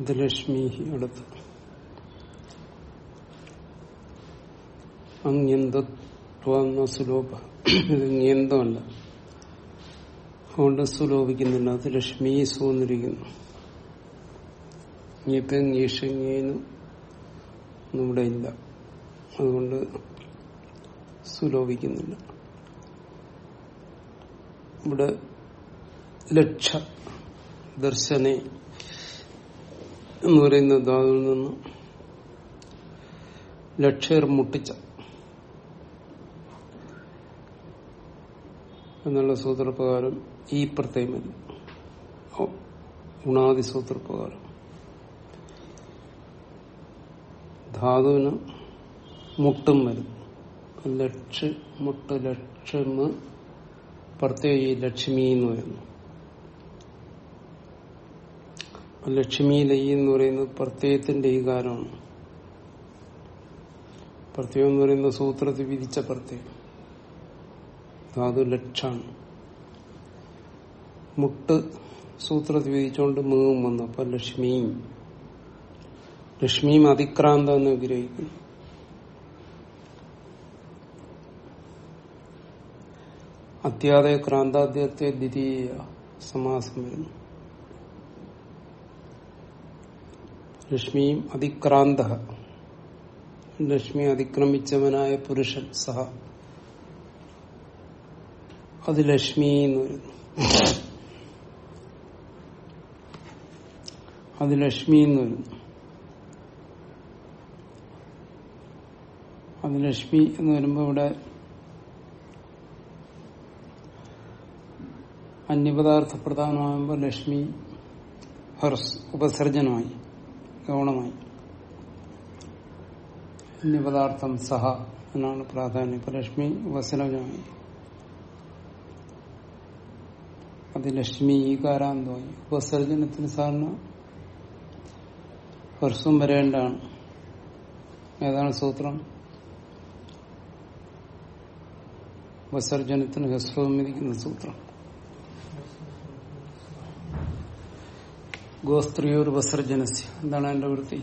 അത് ലക്ഷ്മി അടുത്ത് അങ്യന്തത്വന്ന ഇത് ങ്യന്തമല്ല അതുകൊണ്ട് സുലോഭിക്കുന്നില്ല അത് ലക്ഷ്മി സൂന്നിരിക്കുന്നു. ഇനിയിപ്പം ഇവിടെ ഇല്ല. അതുകൊണ്ട് സുലോഭിക്കുന്നില്ല. ഇവിടെ ലക്ഷ ദർശനെ എന്ന് പറയുന്ന ധാതുവിൽ നിന്ന് ലക്ഷേർ മുട്ടിച്ച എന്നുള്ള സൂത്രപ്രകാരം ഈ പ്രത്യേകം വരും. ഗുണാദി സൂത്രപ്രകാരം. ധാതുവിന് മുട്ടും വരും. ലക്ഷ മുട്ട് ലക്ഷം പ്രത്യേക ലക്ഷ്മി എന്ന് വരുന്നു ലക്ഷ്മി ലൈ എന്ന് പറയുന്നത് പ്രത്യയത്തിന്റെ ഈകാരമാണ് പ്രത്യയം എന്ന് പറയുന്ന സൂത്രത്തിൽ വിധിച്ച പ്രത്യയം. ധാതു ലക്ഷാണ്. മുട്ട് സൂത്രത്തിൽ വിധിച്ചുകൊണ്ട് മീവും വന്നു. അപ്പൊ ലക്ഷ്മിയും ലക്ഷ്മിയും അതിക്രാന്ത എന്ന് വിഗ്രഹിക്കുന്നു. അത്യാദയ ക്രാന്താദ്യത്തെ ദ്വിതീയ സമാസം വരുന്നു. ലക്ഷ്മിയും അതിക്രാന്ത. ലക്ഷ്മി അതിക്രമിച്ചവനായ പുരുഷൻ സഹ. അത് ലക്ഷ്മി എന്ന് വരുന്നു അത് ലക്ഷ്മി എന്ന് വരുന്നു അത് ലക്ഷ്മി എന്ന് വരുമ്പോ ഇവിടെ അന്യപദാർത്ഥ പ്രധാനമാകുമ്പോൾ ലക്ഷ്മി ഹർസ് ഉപസർജനമായി. ഗൗണമായി. അന്യപദാർത്ഥം സഹ എന്നാണ് പ്രാധാന്യം. ഇപ്പൊ ലക്ഷ്മി ഉപസർജനമായി അത് ലക്ഷ്മി ഈകാരാന്തമായി. ഉപസർജനത്തിന് സാധാരണ ഹർസും വരേണ്ടതാണ് ഏതാണ് സൂത്രം? ഉപസർജനത്തിന് ഹസ്രവും ഇരിക്കുന്ന സൂത്രം. ഗോസ്ത്രീയോർ വസ്ത്രജനസ് എന്താണ് എന്റെ വൃത്തി?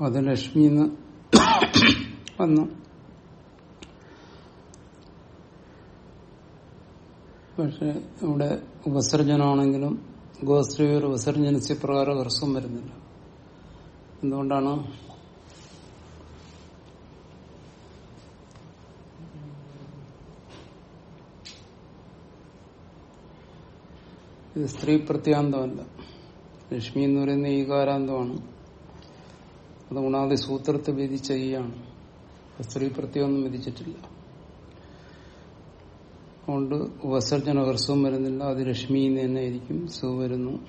അത് ലക്ഷ്മി എന്ന് വന്നു. പക്ഷെ ഇവിടെ ഉപസർജനമാണെങ്കിലും ഗോസ്ത്രീയൊരു ഉപസർജനസ്യ പ്രകാരം ഹ്രസ്വം വരുന്നില്ല. എന്തുകൊണ്ടാണ് ഇത് സ്ത്രീ പ്രത്യാന്തമല്ല. ലക്ഷ്മി എന്ന് പറയുന്ന ഈകാരാന്തമാണ് അത് ഗുണാതി സൂത്രത്തെ വിധിച്ച ഈയാണ് സ്ത്രീ പ്രത്യേകമൊന്നും വിധിച്ചിട്ടില്ല. അതുകൊണ്ട് ഉപസർജന ഹർസവും വരുന്നില്ല. അത് ലക്ഷ്മി തന്നെ ആയിരിക്കും. സു വരുന്നു.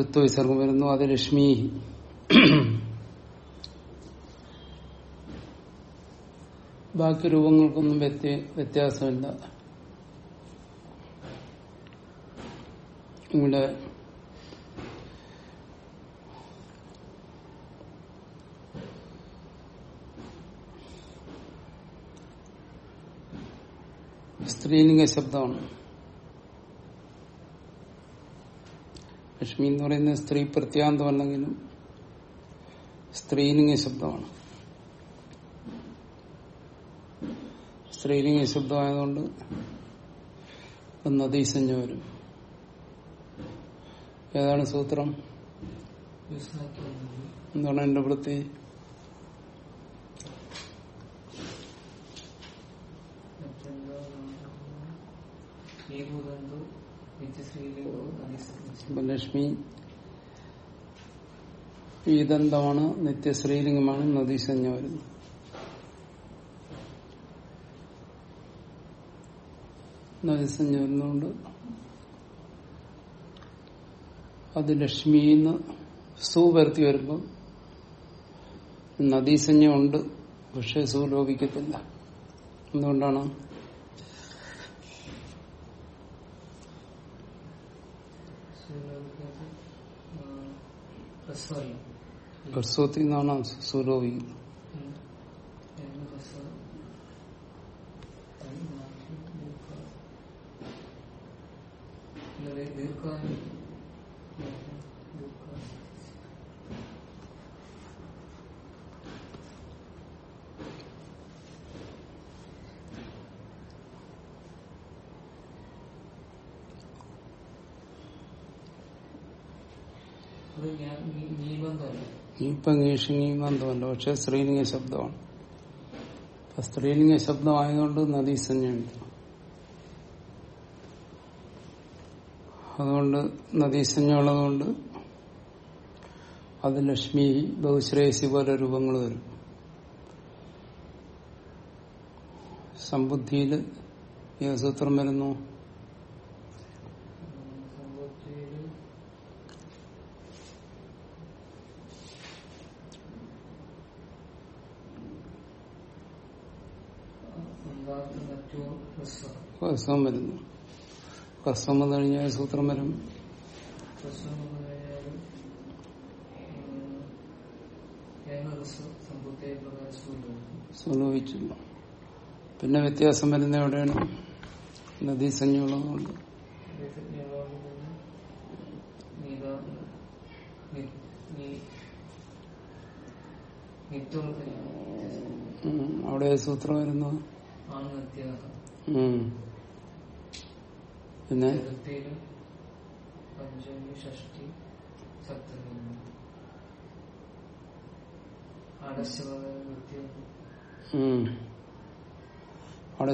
ഋത്വ വിസർഗം വരുന്നു. അത് ലക്ഷ്മി. ബാക്കി രൂപങ്ങൾക്കൊന്നും വ്യത്യ- വ്യത്യാസമില്ല. ഇവിടെ സ്ത്രീലിംഗ ശബ്ദമാണ്. ലക്ഷ്മി എന്ന് പറയുന്നത് സ്ത്രീ പ്രത്യാന്തമല്ലെങ്കിലും സ്ത്രീലിംഗ ശബ്ദമാണ്. സ്ത്രീലിംഗ ശബ്ദമായതുകൊണ്ട് നദീസഞ്ജ വരും. ഏതാണ് സൂത്രം? എന്താണ് എന്റെ വൃത്തി? ലക്ഷ്മി ഈദന്തമാണ് നിത്യശ്രീലിംഗമാണ് നദീസഞ്ജ വരുന്നത്. നദീസഞ്ജ വരുന്നതുകൊണ്ട് അത് ലക്ഷ്മിന്ന് സു വരുത്തി വരുമ്പം നദീസഞ്ജമുണ്ട് പക്ഷെ സു ലോപിക്കത്തില്ല എന്തുകൊണ്ടാണ്? ഹ്രസ്വത്തിൽ നിന്നാണ് സു ലോപിക്കുന്നത് ഹ്രസ്വ ദീർഘ അത് ഞാൻ നീബന്ധമല്ല ഇപ്പൊ ബന്ധമല്ല പക്ഷെ സ്ത്രീലിംഗ ശബ്ദമാണ്. അപ്പൊ സ്ത്രീലിംഗ ശബ്ദമായതുകൊണ്ട് നദീസഞ്ജയുണ്ട് അതുകൊണ്ട് നദീസഞ്ജ ഉള്ളതുകൊണ്ട് അത് ലക്ഷ്മി ബഹുശ്രേയസി പോലെ രൂപങ്ങൾ വരും സമ്പുദ്ധിയിൽ ഏത് സൂത്രം വരുന്നു. ഹ്രസ്വം ഹ്രസ്വം വരുന്നു. ഹ്രസ്വം വന്നു കഴിഞ്ഞാൽ സൂത്രം വരും. സ്വലോഹിച്ചില്ല പിന്നെ വ്യത്യാസം വരുന്ന എവിടെയാണ്? നദീസഞ്ജുള്ളതുകൊണ്ട് ഉം. അവിടെ സൂത്രം വരുന്നു. ഉം. പിന്നെ?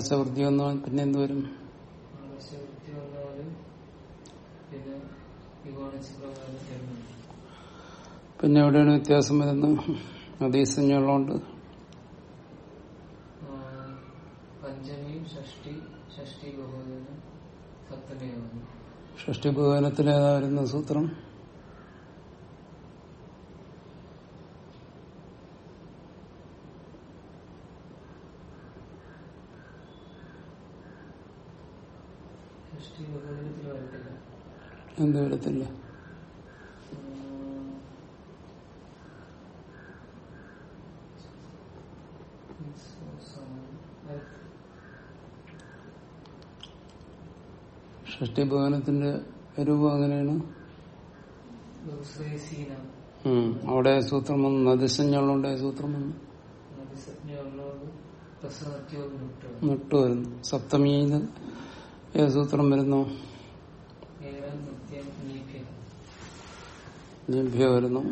സവൃത്തി വന്നാൽ പിന്നെ എന്ത് വരും? പിന്നെ എവിടെയാണ് വ്യത്യാസം വരുന്നത്? നദീസഞ്ജുള്ളതുകൊണ്ട് പഞ്ചമിയും പഞ്ചമി ഷഷ്ടി ഷഷ്ടി ബഹുവചനം സപ്തമിയാണ് ഷഷ്ടി ഭുവനത്തിൽ ഏതാ വരുന്ന സൂത്രം എന്ത് വരത്തില്ല. ഷഷ്ടി ഭുവനത്തിന്റെ രൂപം അങ്ങനെയാണ്. അവിടെ സൂത്രം വന്നു നദിസഞ്ജകളുണ്ട് സൂത്രം വന്നു നിട്ട് വരുന്നു. സപ്തമിയിൽ ഏത് സൂത്രം വരുന്നു? ലഭ്യ വരുന്നു.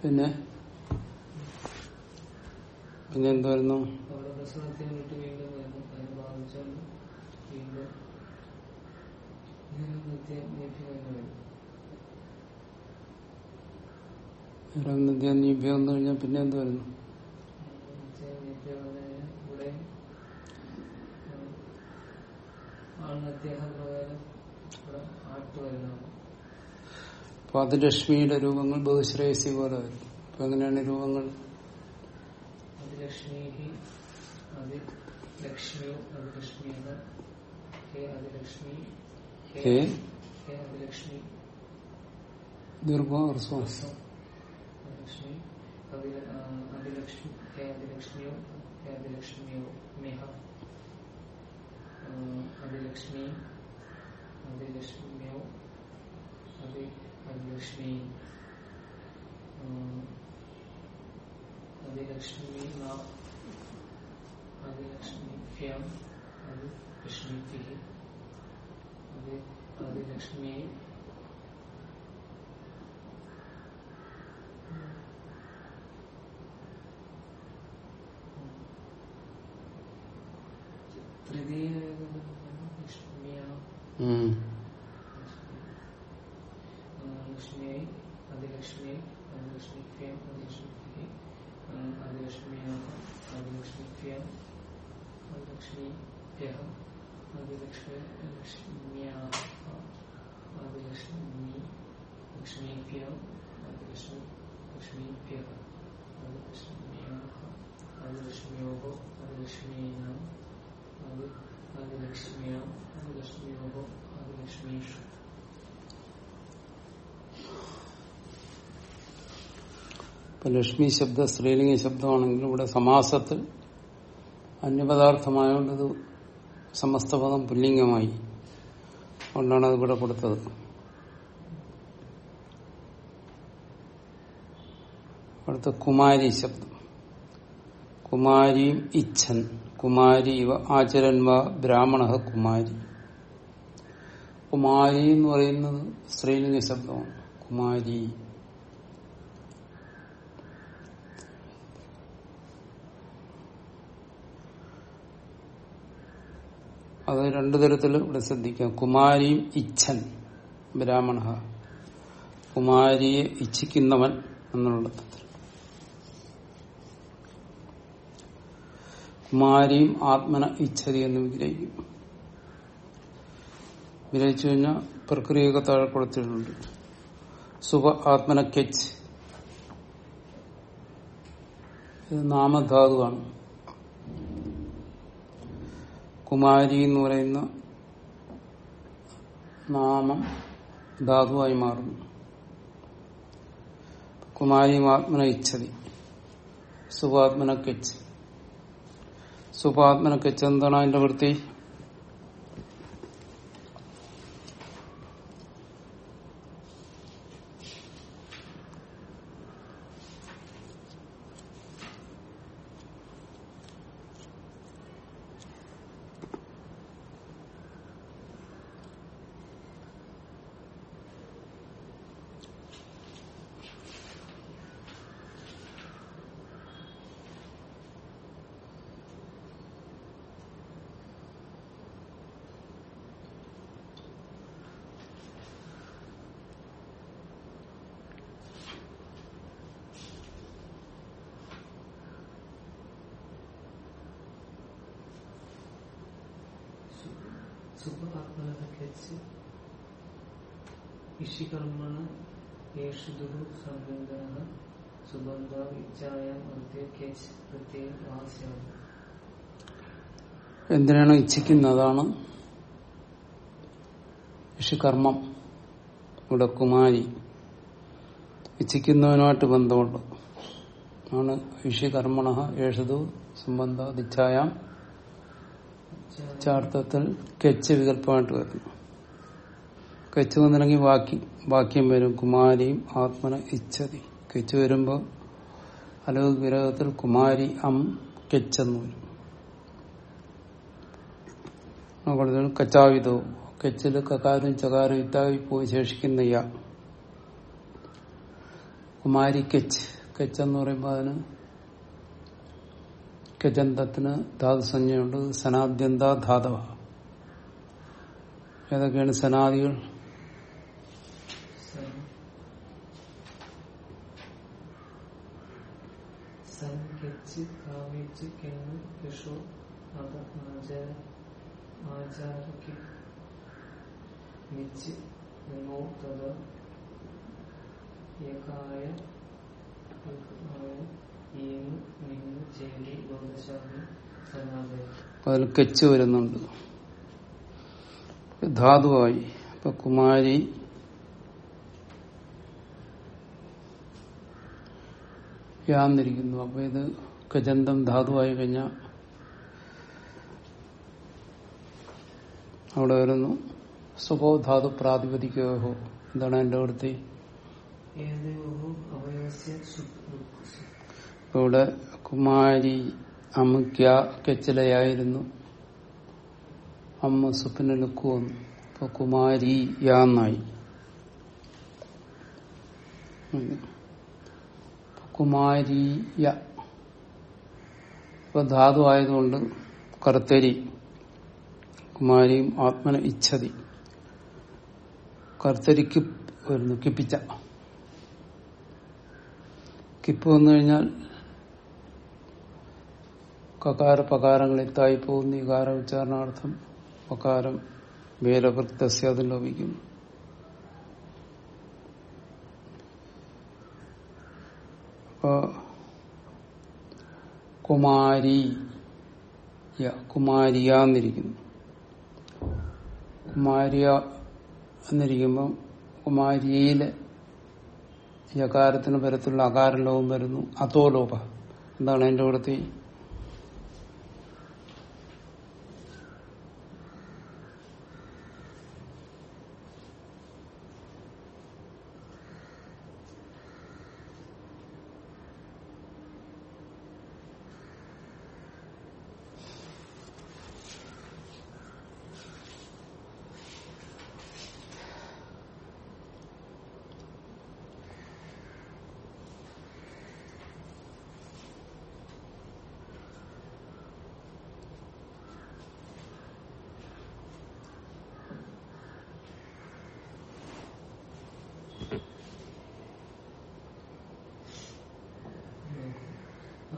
പിന്നെ പിന്നെ എന്ത് വരുന്നു അവിടെ പ്രസവത്യം വിട്ട് വീണ്ടും വരുന്നു അതിനെ ബാധിച്ചുകൊണ്ട് വീണ്ടും എന്തായിരുന്നു നിത്യം നീഭ്യം എന്ന് കഴിഞ്ഞാൽ പിന്നെ എന്തായിരുന്നു അപ്പൊ അത് ലക്ഷ്മിയുടെ രൂപങ്ങൾ ബഹുശ്രേയസി പോലെ വരും. അപ്പൊ എങ്ങനെയാണ് രൂപങ്ങൾ? അതിലക്ഷ്മി അതി ലക്ഷ്മിയോ അതിലക്ഷ്മിയുടെ ഹേ അതിലക്ഷ്മി ഹേ ഹേ അതിലക്ഷ്മി ദീർഘോ ഹ്രസ്വം ഹ്രസ്വം അതിലക്ഷ്മി അതില- ആ, അതിലക്ഷ്മി ഹേ അതിലക്ഷ്മിയോ ഹേ അതിലക്ഷ്മിയോ മിഹ അതിലക്ഷ്മി അതിലക്ഷ്മ്യോ അതി അതിലക്ഷ്മി അതിലക്ഷ്മി അതിലക്ഷ്മിഭ്യം അത് ലക്ഷ്മിഭി അത് അതിലക്ഷ്മി തൃതീയ ലക്ഷ്മിയ ഉം. ലക്ഷ്മിയെ അതിലക്ഷ്മി അതിലക്ഷ്മിഭ്യം അതിലക്ഷ്മിഭി അതിലക്ഷ്മിയ അതിലക്ഷ്മിഭ്യ അതിലക്ഷ്മിഭ്യ അതിലക്ഷ്മി ലക്ഷ്മ്യ അതിലക്ഷ്മി ലക്ഷ്മിഭ്യ അതിലക്ഷ്മി ലക്ഷ്മിഭ്യ അതിലക്ഷ്മ്യ അതിലക്ഷ്മ്യോ അതിലക്ഷ്മീന അത് അതിലക്ഷ്മ്യ അതിലക്ഷ്മ്യോ അതിലക്ഷ്മീഷു ഇപ്പൊ ലക്ഷ്മി ശബ്ദ സ്ത്രീലിംഗ ശബ്ദമാണെങ്കിലും ഇവിടെ സമാസത്തിൽ അന്യപദാർത്ഥമായതുകൊണ്ട് ഇത് സമസ്തപദം പുല്ലിംഗമായി. അതുകൊണ്ടാണ് അത് ഇവിടെ കൊടുത്തത്. അടുത്ത കുമാരി ശബ്ദം. കുമാരിയും ഇച്ഛൻ. കുമാരി ഇവ ആചരന്മ ബ്രാഹ്മണ കുമാരി. കുമാരി എന്ന് പറയുന്നത് സ്ത്രീലിംഗ ശബ്ദമാണ്. കുമാരി. അത് രണ്ടു തരത്തിൽ ഇവിടെ ശ്രദ്ധിക്കാം. കുമാരിയും ഇച്ഛൻ ബ്രാഹ്മണ. കുമാരിയെ ഇച്ഛിക്കുന്നവൻ എന്നുള്ള കുമാരിയും ആത്മന ഇച്ഛതി എന്ന് വിഗ്രഹിക്കും വിഗ്രഹിച്ചു കഴിഞ്ഞാൽ പ്രക്രിയയൊക്കെ താഴെ കൊടുത്തിട്ടുണ്ട്. സുഖ ആത്മന കെച്ച്. ഇത് നാമധാതുവാണ്. കുമാരി എന്ന് പറയുന്ന നാമം ധാതുവായി മാറുന്നു. കുമാരിയും ആത്മന ഇച്ഛതി. സുഭാത്മന കെച്ച് സുഭാത്മന കെച്ച് എന്താണ് അതിന്റെ വൃത്തി? സുഖാത്മനച്ച് ഇഷികർമ്മണ യേഷു ദുരു സംബന്ധന സുബന്ധ ഇച്ഛായാം അന്ത്യ കെച്ച് പ്രത്യേക ആസ്യാണ് എന്തിനാണ് ഇച്ഛിക്കുന്നതാണ്? ഋഷികർമ്മം ഇവിടെ കുമാരി ഇച്ഛിക്കുന്നവനുമായിട്ട് ബന്ധമുണ്ട്. ആണ് ഋഷികർമ്മണ യേഷതു സംബന്ധ ദിച്ഛായാം ചാർത്ഥത്തിൽ കെച്ച് വികല്പമായിട്ട് വരുന്നു. കെച്ച് വന്നില്ലെങ്കിൽ വാക്കി വാക്യം വരും. കുമാരിയും ആത്മന ഇച്ഛതി. കെച്ച് വരുമ്പോൾ അലവ് വിരഹത്തിൽ കുമാരി അം കെച്ചെന്ന് വരും. കൂടുതൽ കച്ചാവിതോ. കെച്ചിൽ കകാരും ചകാരും ഇത്തായി പോയി ശേഷിക്കുന്ന യ. കുമാരി കെച്ച്. കെച്ചെന്ന് പറയുമ്പോൾ അതിന് കെജന്തത്തിന് ധാതുസഞ്ജയുണ്ട് സനാദ്യന്ത ധാതവ. ഏതൊക്കെയാണ് സനാദികൾ? സൻ. അതിൽ കെച്ച് വരുന്നുണ്ട്. ധാതുവായി. ഇപ്പൊ കുമാരി യാന്നിരിക്കുന്നു അപ്പൊ ഇത് ഗജന്തം ധാതുവായി കഴിഞ്ഞാൽ അവിടെ വരുന്നു. സുബോധാതു പ്രാതിപതിക്കോ എന്താണ് എന്റെ വൃത്തി ഇവിടെ കുമാരി അമുഖ്യ കെച്ചിലയായിരുന്നു അമ്മ സുപ്പിന് ലുക്ക് വന്നു അപ്പൊ കുമാരി യാന്നായി. കുമാരീയ ഇപ്പൊ ധാതു ആയതുകൊണ്ട് കർത്തരി കുമാരിയും ആത്മന ഇച്ഛതി. കർത്തരിക്ക് വരുന്നു കിപ്പിച്ച. കിപ്പ് വന്നു കഴിഞ്ഞാൽ കകാര പകാരങ്ങളിൽ തായി പോകുന്ന വികാര ഉച്ചാരണാർത്ഥം പകാരം വേലവൃത്തസ്യ അതിൽ ലഭിക്കുന്നു കുമാരി കുമാരിയ എന്നിരിക്കുന്നു. കുമാരിയ എന്നിരിക്കുമ്പം കുമാരിയയിലെ യകാരത്തിന് പരത്തിലുള്ള അകാരലോകം വരുന്നു. അതോ ലോപ എന്താണ് എന്റെ ഇവിടുത്തെ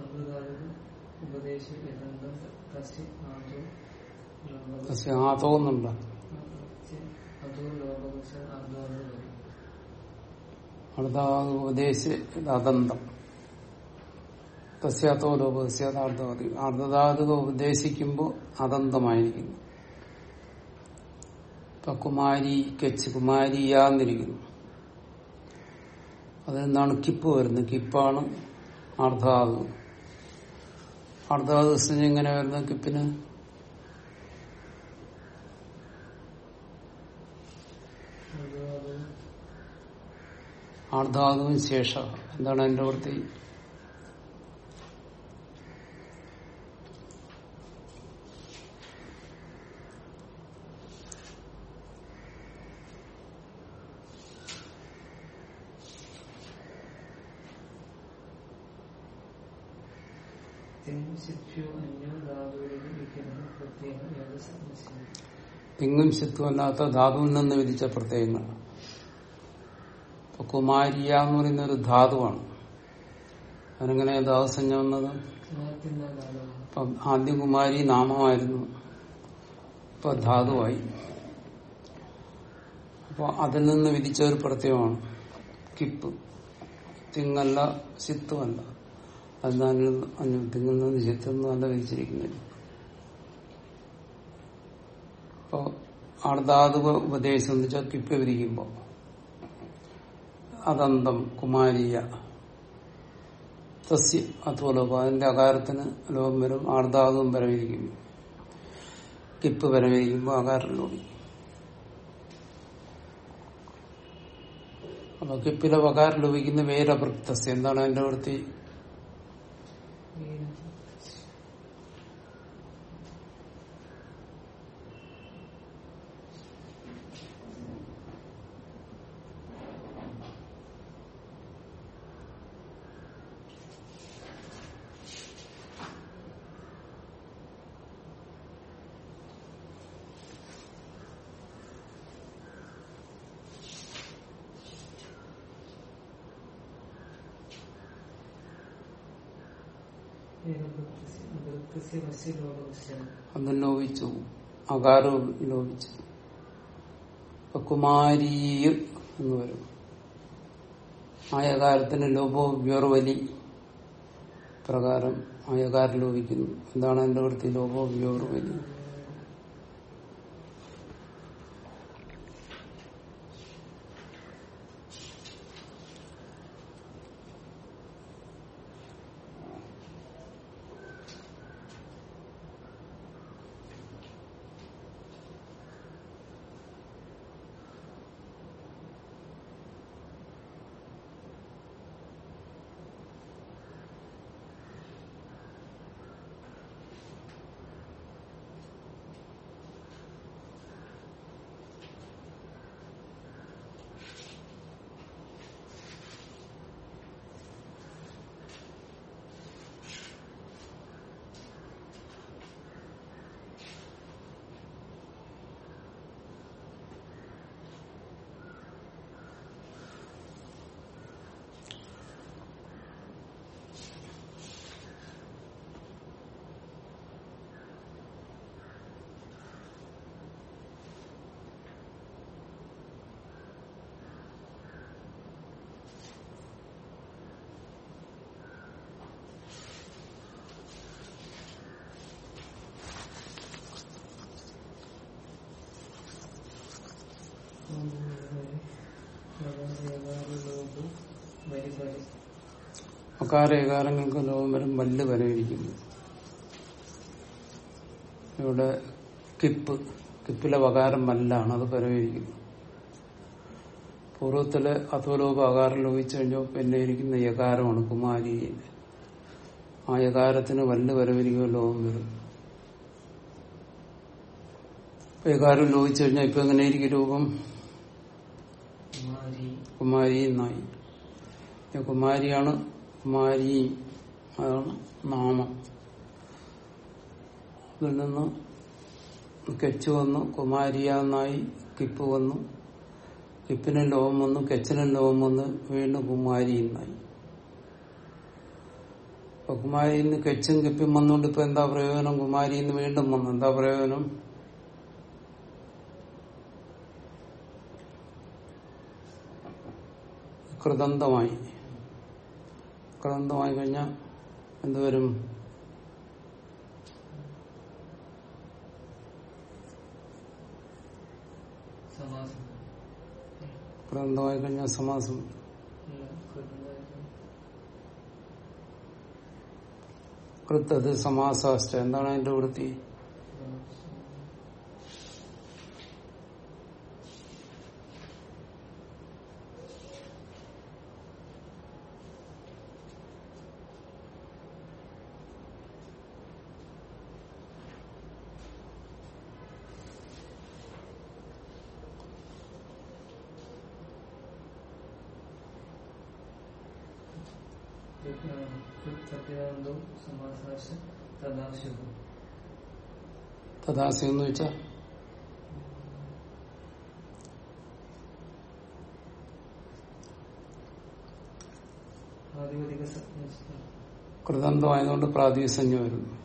അമൃതായത് ഉപദേശി യഥന്തം തസ്യ ആദോ ലോകവസ്യ തസ്യ ആതോന്നുണ്ട് അതോ ലോകവസ്യ ആദോ എന്ന് പറയും അടുത്ത ഉപദേശ അതന്തം തസ്യാത്തോ ലോപസ്യ അർദ്ധവതി അർദ്ധധാതുക ഉപദേശിക്കുമ്പോൾ അതന്തമായിരിക്കുന്നു ഇപ്പൊ കുമാരി കെച്ച് കുമാരിയാന്നിരിക്കുന്നു അതിൽ നിന്നാണ് കിപ്പ് വരുന്നത് കിപ്പാണ് അർദ്ധാതു അർദ്ധാതു എങ്ങനെ വരുന്നത് കിപ്പിന് അതോ അത് ആർദ്ധാതുവും ശേഷ എന്താണ് എന്റെ വൃത്തി? തിങ്ങും ശിത്വമല്ലാത്ത ധാതുവിൽ നിന്ന് വിധിച്ച പ്രത്യയങ്ങൾ. ഇപ്പൊ കുമാരിയ എന്ന് പറയുന്ന ഒരു ധാതുവാണ്. അവനെങ്ങനെ ധാതുസഞ്ജ വന്നത്? ജ്ഞാനത്തിന്റെ ആദ്യം കുമാരി നാമമായിരുന്നു. ഇപ്പൊ ധാതുവായി. അപ്പൊ അതിൽ നിന്ന് വിധിച്ച ഒരു പ്രത്യയമാണ്. കിപ്പ്. തിങ്ങല്ല ശിത്വമല്ല അതിന് നിന്ന് ശിത്വം അല്ല വിധിച്ചിരിക്കുന്നില്ല അപ്പോ ആർദ്ധാതുക ഉപദേശം എന്ന് വെച്ചാൽ കിപ്പ് വിധിക്കുമ്പോ. അതന്തം കുമാരിയ തസ്യ അതുപോലെ അതിന്റെ അകാരത്തിന് ലോകം വരും ആർദ്ധാതുവും പരമിരിക്കുന്നു കിപ്പ് പരമിരിക്കുമ്പോൾ അകാരം ലോകം. അപ്പൊ കിപ്പിലെ വകാരം ലോപിക്കുന്ന വേരവൃത്തസ്യ എന്താണ് അതിന്റെ വൃത്തി? അത് ലോപിച്ചു അകാരവും ലോപിച്ചു. ഇപ്പൊ കുമാരി എന്ന് വരും. ആയകാരത്തിന് ലോപോ വ്യോർവലി പ്രകാരം ആയകാരം ലോപിക്കുന്നു. എന്താണ് എന്റെ അടുത്ത് ലോപോ വ്യോർവലി. അകാര ഏകാരങ്ങൾക്ക് ലോകം വരും വല്ല് വരവിരിക്കുന്നു ഇവിടെ കിപ്പ് കിപ്പിലെ വകാരം വല്ലാണ് അത് പരവിരിക്കുന്നു പൂർവത്തിൽ അധോലോപ അകാരം ലോപിച്ചു കഴിഞ്ഞാൽ പിന്നെ ഇരിക്കുന്ന യകാരമാണ് കുമാരി. ആ യകാരത്തിന് വല്ല് വരവിരിക്കുക ലോകം വരും യകാരം ലോപിച്ചു കഴിഞ്ഞാൽ ഇപ്പൊ എങ്ങനെയായിരിക്കും രൂപം? കുമാരി. കുമാരി എന്നായി. കുമാരിയാണ് കുമാരി അതാണ് നാമം. അതിൽ നിന്ന് കെച്ച് വന്നു. കുമാരിയ എന്നായി കിപ്പ് വന്നു. കിപ്പിനും ലോകം വന്നു. കെച്ചിനും ലോകം വന്നു വീണ്ടും കുമാരി എന്നായി അപ്പൊ കുമാരിന്ന് കെച്ചും കിപ്പും വന്നുകൊണ്ട് ഇപ്പൊ എന്താ പ്രയോജനം? കുമാരിന്ന് വീണ്ടും വന്നു. എന്താ പ്രയോജനം? കൃതന്തമായി. കൃതന്തമായി കഴിഞ്ഞാൽ എന്തുവരും കൃതന്തമായി കഴിഞ്ഞാൽ സമാസം. കൃത്തത് സമാസാഷ്ട എന്താണ് അതിന്റെ വൃത്തി? സത്യാനന്ദോ സമാസാശ തഥാശുഭം തഥാസി എന്ന് സത്യം കൃതന്തമായതുകൊണ്ട് പ്രാതിസഞ്ജ വരുന്നു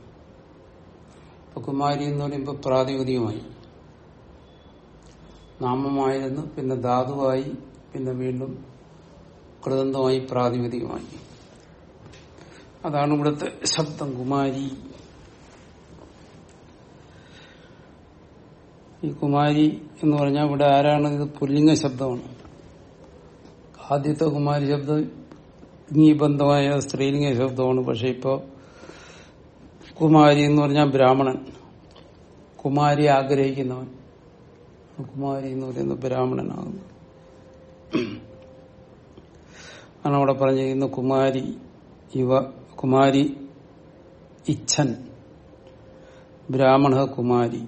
ഇപ്പൊ കുമാരി എന്ന് പറയുമ്പോ പ്രാതിപതികമായി നാമമായിരുന്നു പിന്നെ ധാതുവായി പിന്നെ വീണ്ടും കൃതന്തമായി പ്രാതിപതികമായി അതാണ് ഇവിടുത്തെ ശബ്ദം കുമാരി. ഈ കുമാരി എന്ന് പറഞ്ഞാൽ ഇവിടെ ആരാണ്? ഇത് പുല്ലിംഗ ശബ്ദമാണ്. ആദ്യത്തെ കുമാരി ശബ്ദം ബന്ധമായ സ്ത്രീലിംഗ ശബ്ദമാണ്. പക്ഷെ ഇപ്പോ കുമാരി എന്ന് പറഞ്ഞാൽ ബ്രാഹ്മണൻ. കുമാരി ആഗ്രഹിക്കുന്നവൻ. കുമാരി എന്ന് പറയുന്ന ബ്രാഹ്മണനാകുന്നു ആണ് അവിടെ പറഞ്ഞിരിക്കുന്ന കുമാരി ഇവ കുമാരി ഇച്ഛൻ. ബ്രാഹ്മണ കുമാരി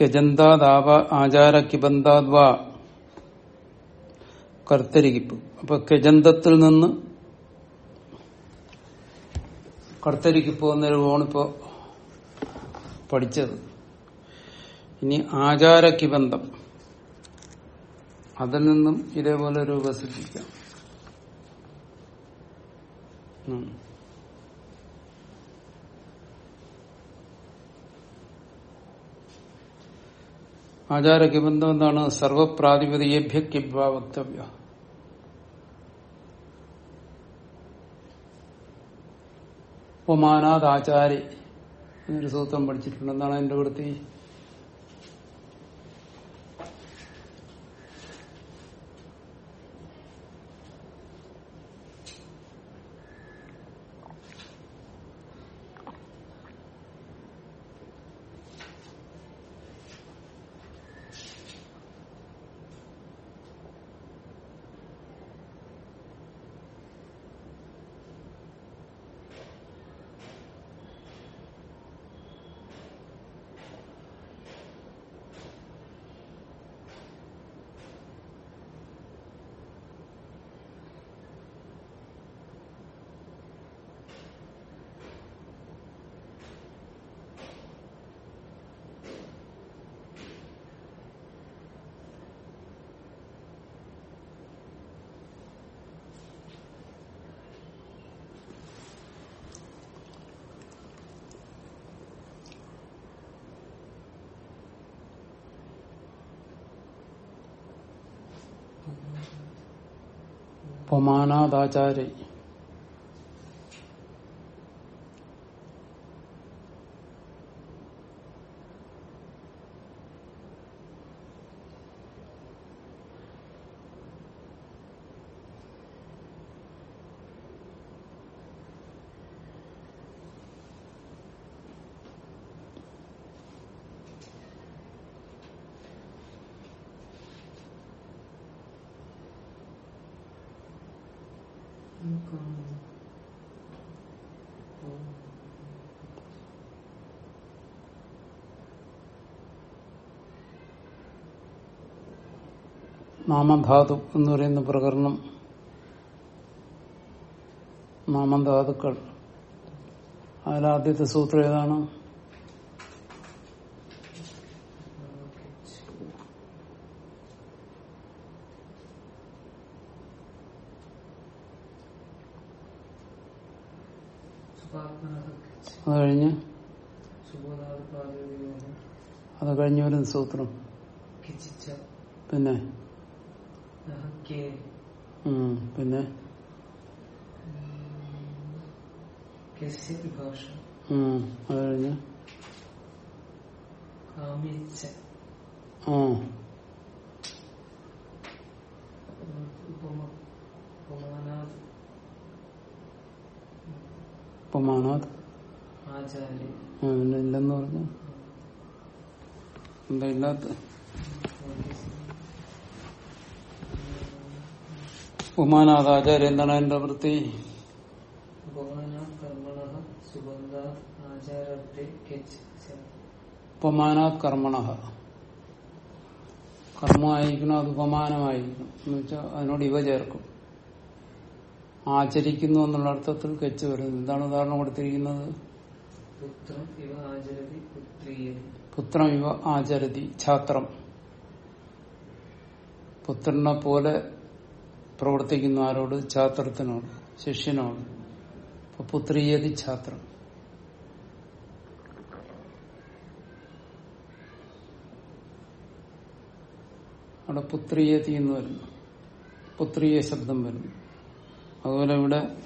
ഗജന്താദാവ ആചാര കിബന്താദ്വാ കർത്തരികിപ്പ്. അപ്പൊ ഗജന്തത്തിൽ നിന്ന് കർത്തരിക്കിപ്പ് എന്ന രൂപമാണിപ്പോ പഠിച്ചത്. ഇനി ആചാര കിബന്ധം അതിൽ നിന്നും ഇതേപോലെ രൂപസിപ്പിക്കാം. ആചാരകിബന്ധം എന്താണ്? സർവപ്രാതിപതിയേഭ്യ കിബ്വ വക്തവ്യ. ഉപമാനാദ് ആചാരി എന്നൊരു സൂത്രം പഠിച്ചിട്ടുണ്ട്. എന്താണ് അതിന്റെ വൃത്തി? ഉപമാനാദാചാരി നാമധാതു എന്ന് പറയുന്ന പ്രകരണം. നാമധാതുക്കൾ. അതിലാദ്യത്തെ സൂത്രം ഏതാണ്? അത് കഴിഞ്ഞ്? അത് കഴിഞ്ഞ് വരുന്ന സൂത്രം. പിന്നെ ഉം, പിന്നെ വിഭാഷ ഉം, അത് കഴിഞ്ഞ് കാമിച്ച ആ ഉപമ ഉപമാനാത് ഉപമാനാത് അത്. ഇല്ലെന്ന് പറഞ്ഞു. എന്താ ഇല്ലാത്ത? ഉമാനാഥ ആചാര്യ എന്താണ് അതിന്റെ വൃത്തി. ഉപമാനാത് കർമ്മണ കർമ്മമായിരിക്കണം അത് ഉപമാനമായിരിക്കണം എന്ന് വെച്ചാൽ അതിനോട് ഇവ ചേർക്കും. ആചരിക്കുന്നു എന്നുള്ള അർത്ഥത്തിൽ കെച്ച് വരുന്നത്. എന്താണ് ഉദാഹരണം കൊടുത്തിരിക്കുന്നത്? പുത്രം ഇവ ആചരതി ഛാത്രം. പുത്രനെ പോലെ പ്രവർത്തിക്കുന്ന ആരോട്? ഛാത്രത്തിനോട് ശിഷ്യനോട്. പുത്രീയതി ഛാത്രം. അവിടെ പുത്രീയതി എന്ന് വരുന്നു. പുത്രീയ ശബ്ദം വരുന്നു. അതുപോലെ ഇവിടെ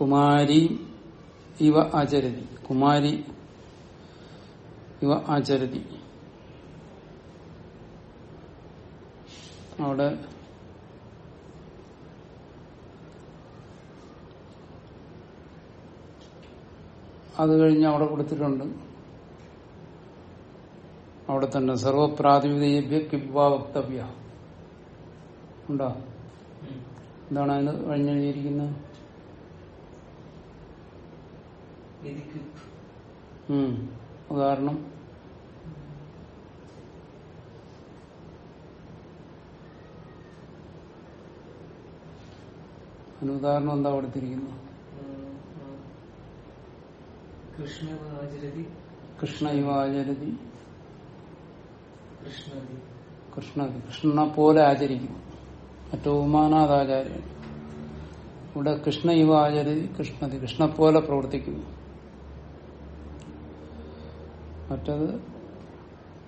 കുമാരി ഇവ ആചരതി. കുമാരി ഇവ ആചരതി. അവിടെ അത് കഴിഞ്ഞ് അവിടെ കൊടുത്തിട്ടുണ്ട്. അവിടെ തന്നെ സർവപ്രാതിനിധ്യ കിബ്വ വക്തവ്യ. ഉണ്ടോ? എന്താണ് അതിന് കഴിഞ്ഞെഴുതിയിരിക്കുന്നത് ഉം. ഉദാഹരണം. അതിന് ഉദാഹരണം എന്താ കൊടുത്തിരിക്കുന്നത്? കൃഷ്ണ ആചരതി കൃഷ്ണ കൃഷ്ണതി. കൃഷ്ണ പോലെ ആചരിക്കുന്നു. മറ്റു ഉമാനാഥാചാര്യൻ ഇവിടെ കൃഷ്ണ ഇവ ആചരി കൃഷ്ണതി കൃഷ്ണ പോലെ പ്രവർത്തിക്കുന്നു. മറ്റത്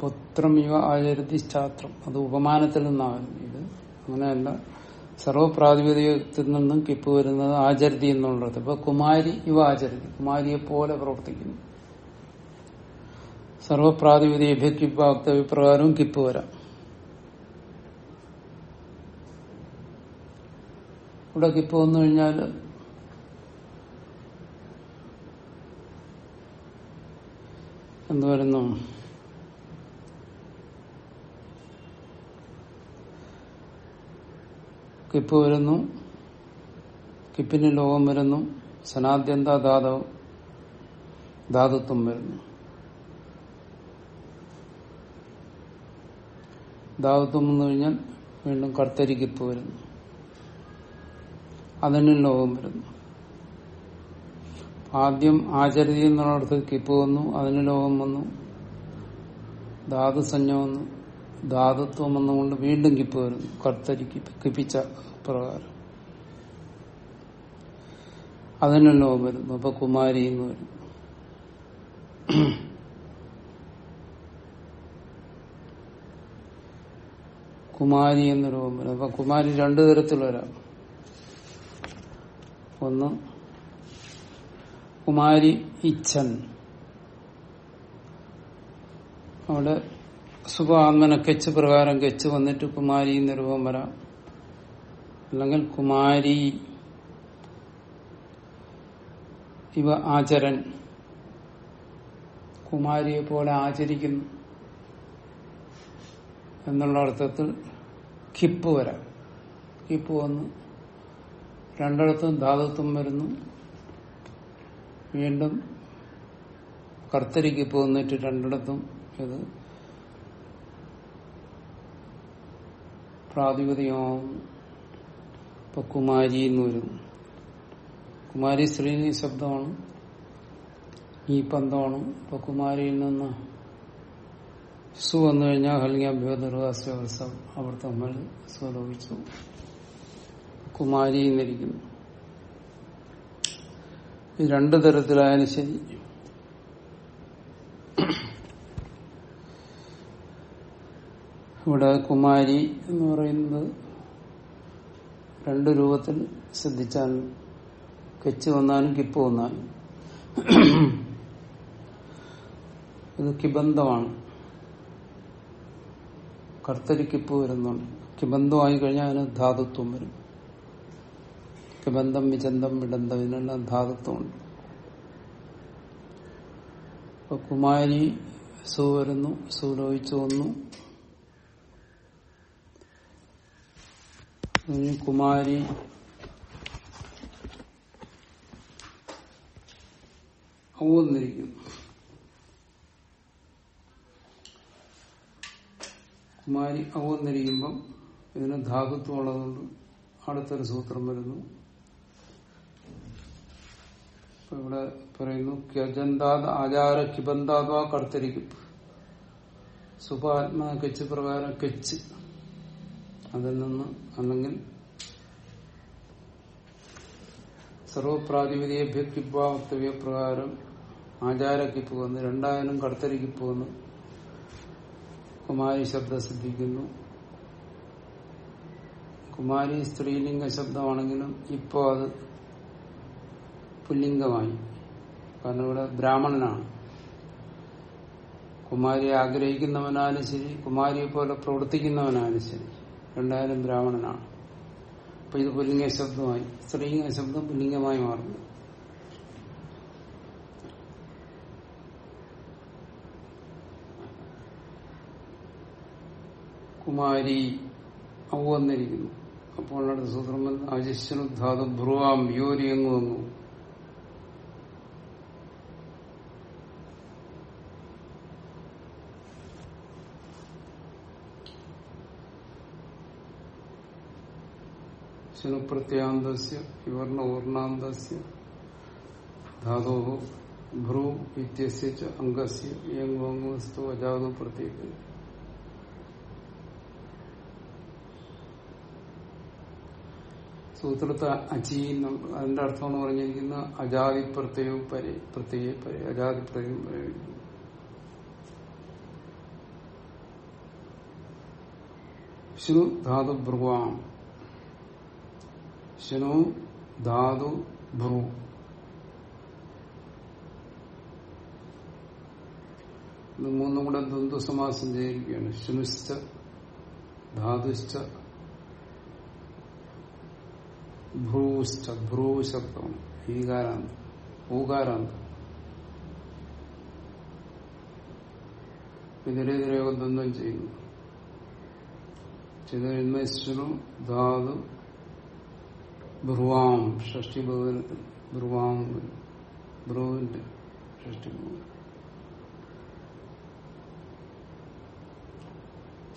പുത്രം ഇവ ആചരതി ശാസ്ത്രം. അത് ഉപമാനത്തിൽ നിന്നാണ്. ഇത് അങ്ങനെയല്ല. സർവപ്രാതിപതികത്തിൽ നിന്നും കിപ്പ് വരുന്നത് ആചരതി എന്നുള്ളത്. ഇപ്പൊ കുമാരി ഇവ ആചരതി. കുമാരിയെ പോലെ പ്രവർത്തിക്കുന്നു. സർവപ്രാതിപതി കിപ്പാക്ത ഇപ്രകാരവും കിപ്പ് വരാം. ഇവിടെ ഇപ്പൊ വന്നു കഴിഞ്ഞാൽ എന്ത് വരുന്നു? കിപ്പ് വരുന്നു. കിപ്പിന് ലോകം വരുന്നു. സനാദ്യന്ത ധാതവ് ധാതുത്വം വരുന്നു. ധാതുത്വം വന്നു കഴിഞ്ഞാൽ വീണ്ടും കർത്തരി കിപ്പ് വരുന്നു. അതിനും ലോകം വരുന്നു. ആദ്യം ആചരതി എന്നുള്ളിടത്ത് കിപ്പ് വന്നു അതിന് ലോകം വന്നു ധാതുസഞ്ജ വന്നു ധാതുത്വം വന്നുകൊണ്ട് വീണ്ടും കിപ്പ് വരുന്നു കർത്തരി കിപ്പ് കിപ്പിച്ച പ്രകാരം. അതിന് ലോകം വരുന്നു അപ്പൊ കുമാരി എന്ന് വരുന്നു. കുമാരി എന്ന രൂപം വരും അപ്പൊ കുമാരി രണ്ടു തരത്തിലുള്ളവരാണ്. വരാം ഒന്ന് കുമാരി ഇച്ഛൻ. അവിടെ സുഖാത്മന കെച്ച് പ്രകാരം കെച്ച് വന്നിട്ട് കുമാരി എന്ന രൂപം വരാം. അല്ലെങ്കിൽ കുമാരി ഇവ ആചരൻ. കുമാരിയെ പോലെ ആചരിക്കുന്നു. എന്നുള്ള അർത്ഥത്തിൽ കിപ്പ് വരാം. കിപ്പ് വന്ന് രണ്ടിടത്തും ധാതുത്വം വരുന്നു. വീണ്ടും കർത്തരിക്ക് പോന്നിട്ട് രണ്ടിടത്തും ഇത് പ്രാതിപതികമാവും ഇപ്പൊ കുമാരി എന്ന് വരും. കുമാരി സ്ത്രീനി ശബ്ദമാണ്. ഈ പന്തമാണ്. ഇപ്പൊ കുമാരിയിൽ നിന്ന് സു വന്നു കഴിഞ്ഞാൽ ഹൽങ്കാഭ്യോദർവാസ്യവസ്ഥ അവർ തമ്മിൽ സ്വലോപിച്ചു കുമാരി എന്നിരിക്കുന്നു ഈ രണ്ടു തരത്തിലായാലും ശരി. ഇവിടെ കുമാരി എന്ന് പറയുന്നത് രണ്ടു രൂപത്തിൽ ശ്രദ്ധിച്ചാൽ കെച്ച് വന്നാലും കിപ്പ് വന്നാലും. ഇത് കിബന്ധമാണ്. കർത്തരി കിപ്പ് വരുന്നുണ്ട്. കിബന്ധമായി കഴിഞ്ഞാൽ അതിന് ധാതുത്വം വരും. കിബന്ധം വിചന്തം വിടന്തം ഇതിനെല്ലാം ധാതുത്വമുണ്ട്. അപ്പൊ കുമാരി സു വരുന്നു സു ലോഹിച്ചു വന്നു. കുമാരി ഔന്നിരിക്കുന്നു. കുമാരി ഔന്നിരിക്കുമ്പം ഇതിന് ധാതുത്വം ഉള്ളതുകൊണ്ട് അടുത്തൊരു സൂത്രം വരുന്നു. ഇവിടെ പറയുന്നു ക്യജന്താത് ആചാര കിബന്താത്വാ കർത്തരിക്കും സുഭാത്മ കെച്ച് പ്രകാരം കെച്ച്. അതിൽ നിന്ന് അല്ലെങ്കിൽ സർവപ്രാതിപതിയെ കിപ്പാവക്തവ്യ പ്രകാരം ആചാരക്കിപ്പ് വന്ന് രണ്ടായാലും കർത്തരിക്കിപ്പ് പോകുന്നു കുമാരി ശബ്ദ സിദ്ധിക്കുന്നു. കുമാരി സ്ത്രീലിംഗ ശബ്ദമാണെങ്കിലും ഇപ്പോ അത് പുല്ലിംഗമായി. കാരണം ഇവിടെ ബ്രാഹ്മണനാണ്. കുമാരിയെ ആഗ്രഹിക്കുന്നവനാലും ശരി കുമാരിയെ പോലെ പ്രവർത്തിക്കുന്നവനാലും ശരി രണ്ടായാലും ബ്രാഹ്മണനാണ്. അപ്പൊ ഇത് പുല്ലിംഗ ശബ്ദമായി സ്ത്രീലിംഗ ശബ്ദം പുല്ലിംഗമായി മാറുന്നു. കുമാരി ഔ വന്നിരിക്കുന്നു. അപ്പോൾ അടുത്ത സൂത്രം അജിശ്വനു ബ്രുവാം യോരി എങ്ങു വന്നു. ശനുപ്രത്യാന്തസ്യ വിവർണ ഊർണാന്തസ്യ ധാതോ ഭ്രൂ ഇത്യസ്യ അംഗസ്യ യങ്ങോസ്തു അജാതു പ്രത്യേക. സൂത്രത്തെ എന്നുള്ള അതിന്റെ അർത്ഥമാണ് പറഞ്ഞിരിക്കുന്ന അജാതി പ്രത്യയവും പരി പ്രത്യയ പരി അജാതി പ്രത്യം പ്രയോഗിക്കുന്നു ശു ധാതു ഭ്രുവാം. ശനു ധാതു ഭ്രു. മൂന്നും കൂടെ ദ്വന്ദ്വ സമാസം ചെയ്തിരിക്കുകയാണ് ശനുശ്ച ധാതുശ്ച ഭ്രൂശ്ച ഭ്രൂ ശബ്ദമാണ് ഈകാരാന്തം ഊകാരാന്തം ഇതിനെതിരെ ദ്വന്ദ്വം ചെയ്യുന്നു. ചെയ്ത് കഴിയുമ്പോൾ ധാതു ബ്രുവാം ഷഷ്ടി ഭവനത്തിൽ ബ്രുവാം ബ്രുവിന്റെ ഷഷ്ടി ഭവൻ.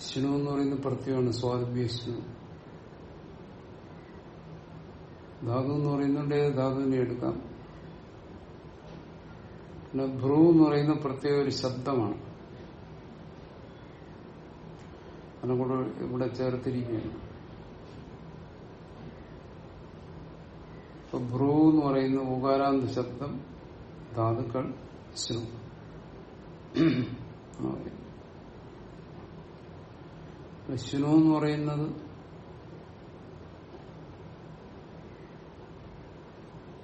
ശിനു എന്ന് പറയുന്ന പ്രത്യമാണ് പ്രത്യയമാണ് സ്വാതഭ്യശിനു ധാതു എന്ന് പറയുന്നുണ്ട് ധാതുവിനെ എടുക്കാം. പിന്നെ ഭ്രൂ എന്ന് പറയുന്ന പ്രത്യേക ഒരു ശബ്ദമാണ്. അതിനെ കൂടെ ഇവിടെ ചേർത്തിരിക്കുകയാണ്. ഇപ്പൊ ഭ്രൂ എന്ന് പറയുന്ന ഉകാരാന്ത ശബ്ദം ധാതുക്കൾ ശ്രു എന്ന് പറയുന്നത്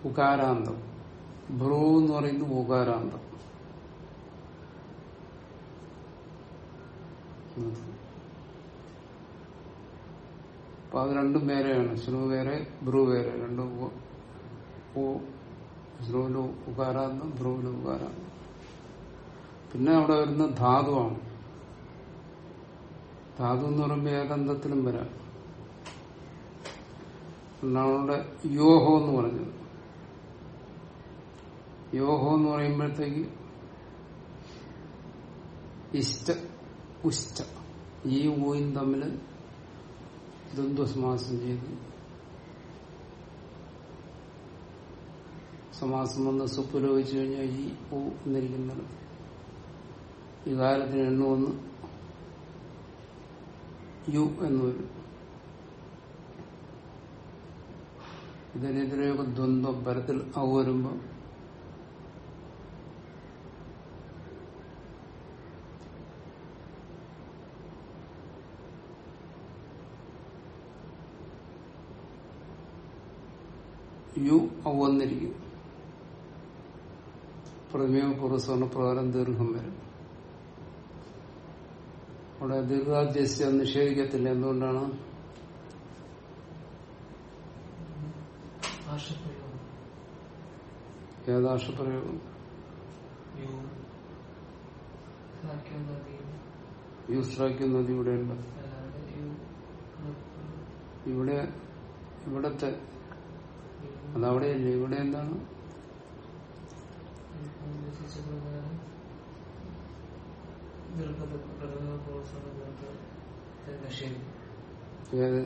ഉകാരാന്തം ഭ്രൂ എന്ന് പറയുന്നത് ഉകാരാന്തം അപ്പൊ അത് രണ്ടും വേറെയാണ്. ശ്രു വേറെ ഭ്രൂ വേറെ രണ്ടും ശ്രുവിന് ഉകാരാന്തം ഭ്രുവിന് ഉകാരാന്തം പിന്നെ അവിടെ വരുന്ന ധാതുവാണ്. ധാതു എന്ന് പറയുമ്പോൾ ഏകന്ധത്തിലും വരാം. അവിടെ യോഹോ എന്ന് പറഞ്ഞത്. യോഹോ എന്ന് പറയുമ്പോഴത്തേക്ക് ഇഷ്ട ഉഷ്ട ഈ ഊയും തമ്മിൽ ദ്വന്ദ്വസമാസം ചെയ്തു സമാസം വന്ന് സുപ്പുരോഗിച്ചു കഴിഞ്ഞാൽ ഈ പൂ എന്നിരിക്കുന്നത്. വികാരത്തിന് എണ്ണു വന്ന് യു എന്ന് വരും. ഇതിനെതിരെയൊക്കെ ദ്വന്ദ്വം പരത്തിൽ ഔ വരുമ്പോ യു ഔ വന്നിരിക്കും. പ്രമേയ പുറസ്വർണ പ്രകാരം ദീർഘം വരും. അവിടെ ദീർഘാദ്യസ്യം നിഷേധിക്കത്തില്ല. എന്തുകൊണ്ടാണ്? ഏതാശപ്രയോഗം ഏതാശ പ്രയോഗം യു സാഖ്യം നദി ഇവിടെ യു ഇവിടെ ഇവിടത്തെ അതവിടെയല്ലേ? ഇവിടെ എന്താണ്? ഉദ്ദേശിച്ച പ്രകാരം ദീർഘത പ്രകടന പ്രോത്സാഹന ദീർഘ നിഷേധം ഏത്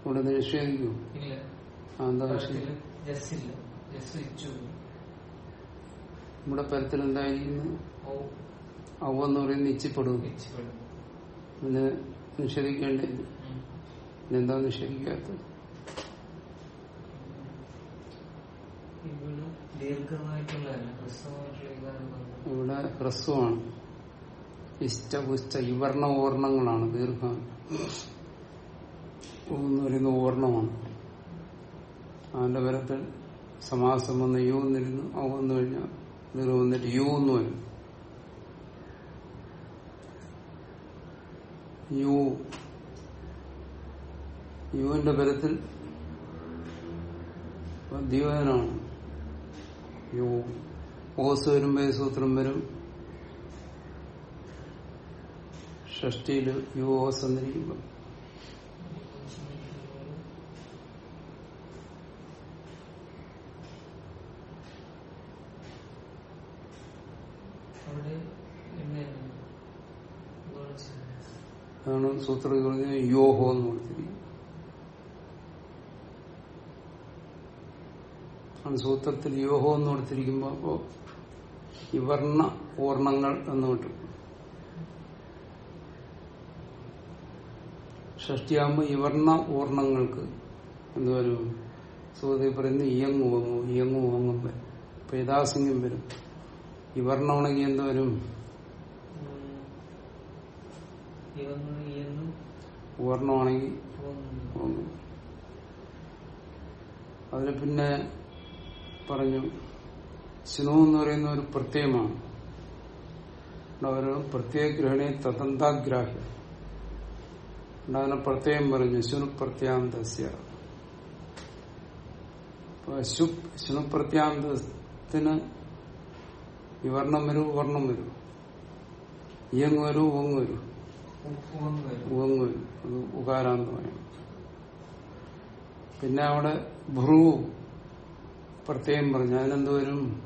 ഇവിടെ നിഷേധിക്കൂ ഇല്ല ആ എന്താ നിഷേധിക്കും ഇല്ല ഇവിടെ പരത്തിൽ എന്തായിരിക്കുന്നു? ഔ. എന്ന് പറയുന്നത് ഇച്ചുപെടും പിന്നെ നിഷേധിക്കേണ്ടി എന്താ നിഷേധിക്കാത്തത്? ഇവിടെ ഹ്രസ്വമാണ് ഇഷ്ടപുഷ്ട ഇവർണ ഓർണങ്ങളാണ് ദീർഘം എന്ന് ഓർണമാണ് അതിന്റെ പരത്തിൽ സമാസം വന്ന് യു എന്നിരുന്നു ഔ വന്നു കഴിഞ്ഞാൽ ദീർഘം വന്നിട്ട് യു എന്ന് വരും. യു. യുവിന്റെ പരത്തിൽ ദ്യോതനാണ് യു ഓസ് വരുമ്പോ സൂത്രം വരും. ഷഷ്ടിയിൽ യു ഓസ് എന്നിരിക്കുമ്പോ സൂത്രം? അതാണ് യോഹോ എന്ന് കൊടുത്തിരിക്കുന്നത് ആണ് സൂത്രത്തിൽ യോഹോ എന്ന് കൊടുത്തിരിക്കുമ്പോ അപ്പോ ഇവർണ പൂർണങ്ങൾ എന്ന് കിട്ടും. ഷഷ്ടിയാകുമ്പോ ഇവർണ പൂർണങ്ങൾക്ക് എന്ത് വരും? സൂത്രത്തിൽ പറയുന്നത് ഇയങ്ങു വങ്ങു ഇയങ്ങു വങ്ങും വരും. പേദാസിംഗം വരും. ഇവർണമാണെങ്കിൽ എന്ത് വരും? ഓർണമാണെങ്കിൽ അതിൽ പിന്നെ പറഞ്ഞു സിനോ എന്ന് പറയുന്ന ഒരു പ്രത്യയമാണ്. ഒരു പ്രത്യേക ഗ്രഹണി തദന്താഗ്രാഹ്യം. അതിനെ പ്രത്യയം പറഞ്ഞു ശുനുപ്രത്യാന്തസ്യ ശുനുപ്രത്യാന്തത്തിന് ശുപ് വിവർണം വരൂ വർണം വരൂ. ഇയങ് വരൂ ഓങ് വരൂ. ഉ- വരും. അത് പിന്നെ അവിടെ ഭ്രൂ പ്രത്യേകം പറഞ്ഞു. അതിനെന്ത് വരും.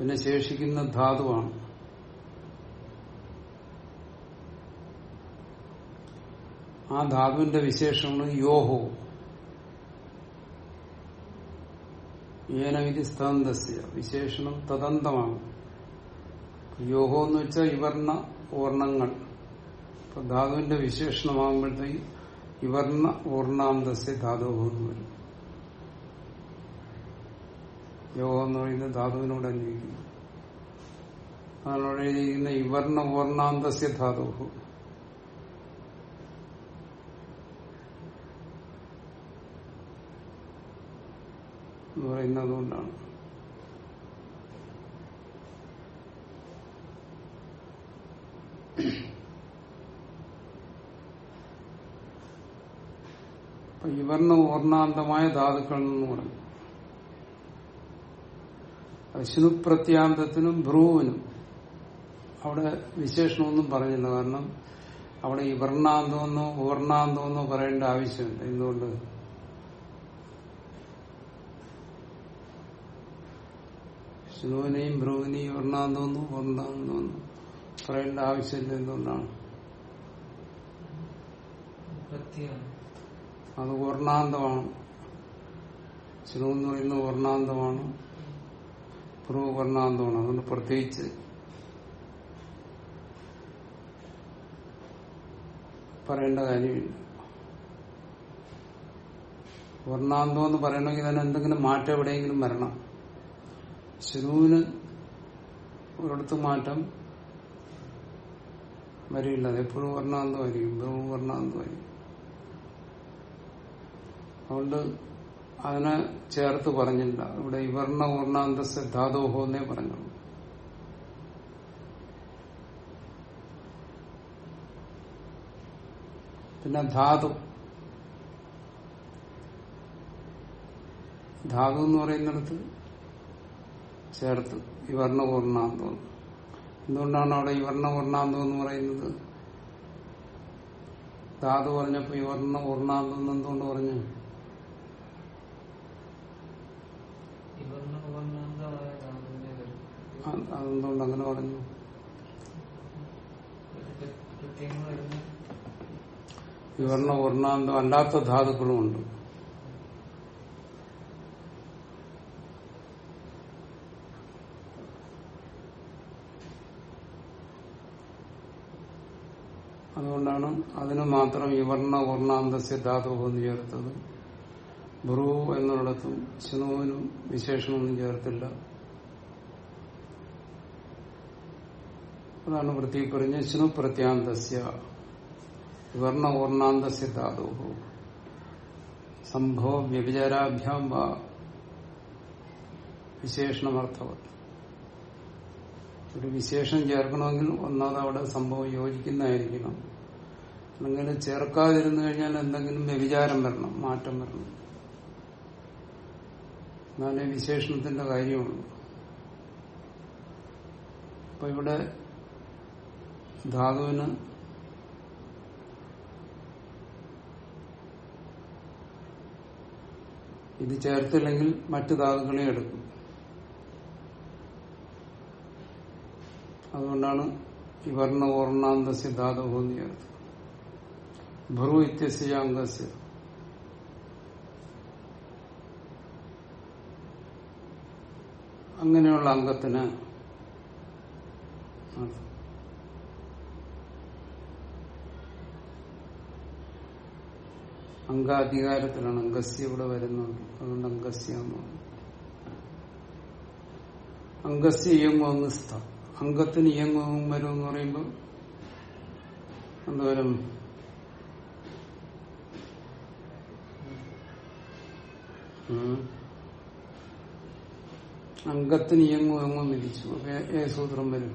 പിന്നെ ശേഷിക്കുന്ന ധാതുവാണ്. ആ ധാതുവിന്റെ വിശേഷമാണ് യോഹോ. ഏനവിധി സ്തന്തസ്യ വിശേഷണം തദന്തമാണ്. യോഹോ എന്ന് വെച്ചാൽ ഇവർണ ഓർണങ്ങൾ. ധാതുവിന്റെ വിശേഷണമാകുമ്പോഴത്തേക്ക് ഇവർണ ഓർണാന്തസ്യ ധാതു വരും. യോഗം എന്ന് പറയുന്നത് ധാതുവിനോട് അന്വയിക്കുന്നു. അതാണ് അവിടെ എഴുതിയിരിക്കുന്ന ഇവർണ ഓർണാന്തസ്യ ധാതു എന്ന് പറയുന്നത് അതുകൊണ്ടാണ് ഇവർണ ഓർണാന്തമായ ധാതുക്കൾ എന്ന് പറഞ്ഞു. അശ്നു പ്രത്യാന്തത്തിനും ഭ്രൂവിനും അവിടെ വിശേഷണമൊന്നും പറഞ്ഞില്ല. കാരണം അവിടെ ഈ വർണാന്തമെന്നോ ഓർണാന്തമെന്നോ പറയേണ്ട ആവശ്യമില്ല. എന്തുകൊണ്ട്? ശിനുവിനെയും ഭ്രുവിനെയും വർണാന്തമെന്നോ വർണാന്തമെന്നോ പറയേണ്ട ആവശ്യമില്ല. എന്തുകൊണ്ടാണ്? അത് വർണാന്തമാണ് ശിനു എന്ന് പറയുന്നത് വർണാന്തമാണ് പൂർവ വർണാന്തമാണ് അതുകൊണ്ട് പ്രത്യേകിച്ച് പറയേണ്ട കാര്യമില്ല. വർണാന്തം എന്ന് പറയണമെങ്കിൽ തന്നെ എന്തെങ്കിലും മാറ്റം എവിടെയെങ്കിലും വരണം. ശിരുവിന് ഒരിടത്ത് മാറ്റം വരില്ല. അതെപ്പോഴും വർണാന്തമായിരിക്കും ബ്രഹ്മ വർണാന്തമായിരിക്കും അതുകൊണ്ട് അതിനെ ചേർത്ത് പറഞ്ഞില്ല. ഇവിടെ ഇവർണ വർണാന്തസ് സിദ്ധാദോഹോ എന്നേ പറഞ്ഞുള്ളൂ. പിന്നെ ധാതു. ധാതു എന്ന് പറയുന്നിടത്ത് ചേർത്ത് ഇവർണ വർണാന്തം എന്തുകൊണ്ടാണ് അവിടെ വർണാന്തം എന്ന് പറയുന്നത്? ധാതു പറഞ്ഞപ്പോ ഇവർണ വർണാന്തം എന്ന് എന്തുകൊണ്ട് പറഞ്ഞു ഇവർണ വർണാന്തമായ ധാതുവിന്റെ വരും അത് അതെന്തുകൊണ്ട് അങ്ങനെ പറഞ്ഞു? വിവരണ വർണാന്തം അല്ലാത്ത ധാതുക്കളും ഉണ്ട്. അതുകൊണ്ടാണ് അതിന് മാത്രം വിവർണ വർണാന്തസ്യ ധാതു എന്ന് ചേർത്തത്. ബ്രൂ എന്നുള്ളതും ശിനുവിനും വിശേഷമൊന്നും ചേർത്തില്ല. അതാണ് വൃത്തി പറഞ്ഞ ശിനു പ്രത്യാന്തസ്യ വർണ ഓർണാന്തസ്യ സംഭവ വ്യഭിചാരാഭ്യാം വിശേഷണമർത്ഥവത്. ഒരു വിശേഷം ചേർക്കണമെങ്കിൽ ഒന്നാമത് അവിടെ സംഭവം യോജിക്കുന്നതായിരിക്കണം. അല്ലെങ്കിൽ ചേർക്കാതിരുന്നു കഴിഞ്ഞാൽ എന്തെങ്കിലും വ്യഭിചാരം വരണം മാറ്റം വരണം. എന്നാലേ വിശേഷണത്തിന്റെ കാര്യമുള്ളൂ. അപ്പൊ ഇവിടെ ധാതുവിന് ഇത് ചേർത്തില്ലെങ്കിൽ മറ്റു ധാതുക്കളെ എടുക്കും. അതുകൊണ്ടാണ് ഈ വർണ ഓർണാന്തസ്യ ധാതു എന്ന് ചേർത്തത്. ഭ്രു ഇത്യസ്യ അംഗസ്യ. അങ്ങനെയുള്ള അംഗത്തിന് അത് അംഗാധികാരത്തിലാണ്. അംഗസ്യ ഇവിടെ വരുന്നത് അതുകൊണ്ട് അംഗസ്യ അംഗസ്യ ഇയങ്ങും സ്ഥ അംഗത്തിന് ഇയങ്ങും വരും എന്ന് പറയുമ്പോൾ എന്തോരം. അംഗത്തിന് ഇയങ്ങും എങ്ങും വിധിച്ചു ഏ സൂത്രം വരും.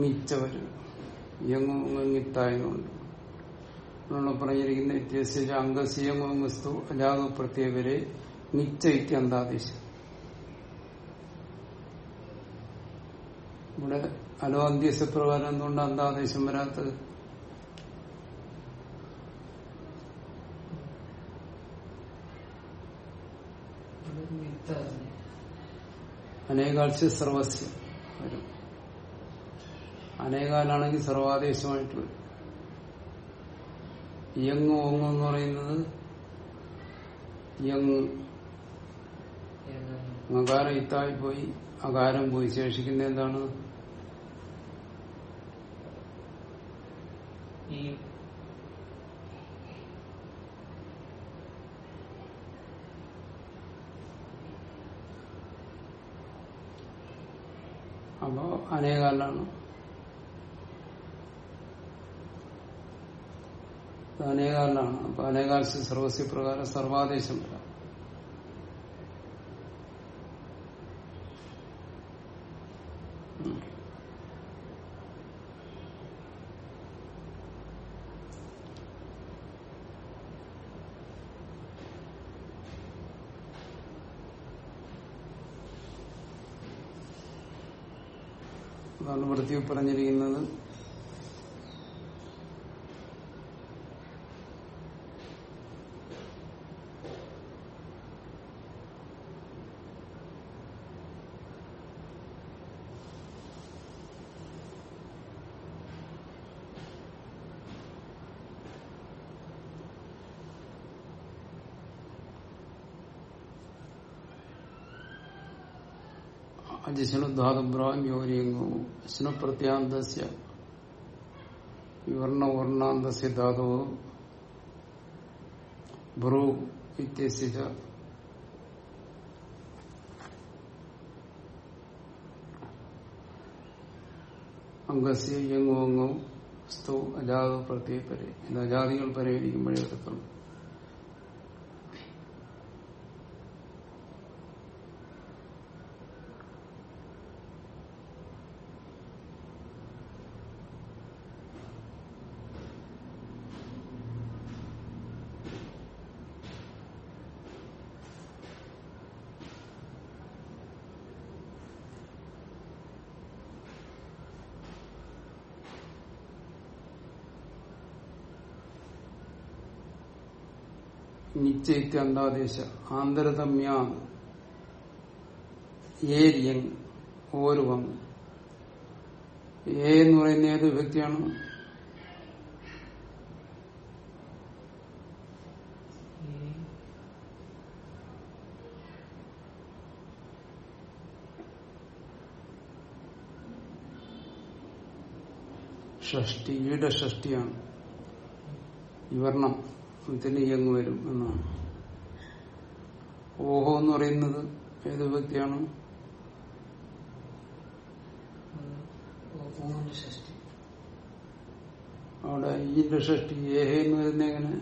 മിച്ച വരും. ഇങ്ങിത്തായതുകൊണ്ട് നമ്മൾ പറഞ്ഞിരിക്കുന്ന വ്യത്യാസിച്ച അംഗസിയങ്ങും വസ്തു അജാതു പ്രത്യേകരെ നിച്ച അന്താദേശം ഇവിടെ അലോ അന്ത്യസപ്രകാരം എന്തുകൊണ്ട് അന്താദേശം വരാത്തത്? അനേകാഴ്ച സർവസ്യം സർവസ്യ വരും. അനേകാലാണെങ്കിൽ സർവാദേശമായിട്ട് വരും യങ് ഓങ് എന്ന് പറയുന്നത് യങ് അകാരം ഇത്തായി പോയി അകാരം പോയി. ശേഷിക്കുന്ന എന്താണ്? അപ്പോ അനേകാലാണ്. അനേകാലാണ് അപ്പൊ അനേകാൽസ്യ സർവസ്യ പ്രകാരം സർവാദേശം വരാം. പറഞ്ഞിരിക്കുന്നത്. അജിഷ്ണു ധാതുബ്രാം യോരിയങ്ങോ വിഷ്ണു പ്രത്യാന്തസ്യ വിവർണ വർണാന്തസ്യ ധാതു ബ്രൂ ഇത്യസ്യ അംഗസ്യ യങ്ങോ അംഗോ സ്തു അജാത പ്രത്യേക പരെ. ഇത് അജാതികൾ പരിഹരിക്കുമ്പോഴേ അന്താദേശ നിശ്ചയിത്യാന്താദേശ ആന്തരതമ്യാ ഏരിയങ് ഓരുവങ് ഏ എന്ന് പറയുന്ന ഏത് വ്യക്തിയാണ്? ഷഷ്ടി ഈടെ ഷഷ്ടിയാണ്. വിവർണം. ഇതിന് ഇയങ്ങ് വരും എന്നാണ്. ഓഹോ എന്ന് പറയുന്നത് ഏത് വ്യക്തിയാണ്? അവിടെ ഈന്റെ ഷഷ്ടി ഏഹ എന്ന് വരുന്ന എങ്ങനെ?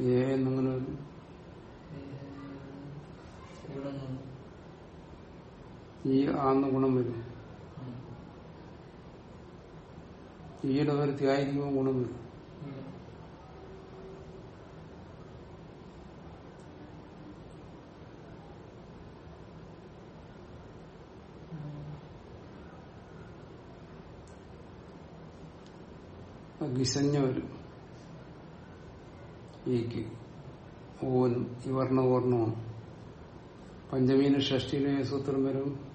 ഏഹ എന്നങ്ങനെ വരും? ഈ ആന്ന് ഗുണം വരും. ഈയുടെ ഒരു ആയിരിക്കുമ്പോൾ ഗുണം വരും. ഗിസഞ്ഞ വരും. ഈക്ക്. ഓനും ഈ വർണ വർണമാണ് പഞ്ചമീന ഷഷ്ടിയിലെ സൂത്രം വരും.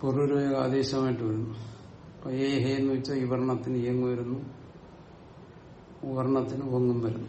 പൂർവരേഖ ആദേശമായിട്ട് വരുന്നു അപ്പൊ ഏ ഹേ എന്ന് വെച്ചാൽ ഈ വർണത്തിന് ഇയങ്ങ് വരുന്നു വർണത്തിന് ഒങ്ങും വരുന്നു.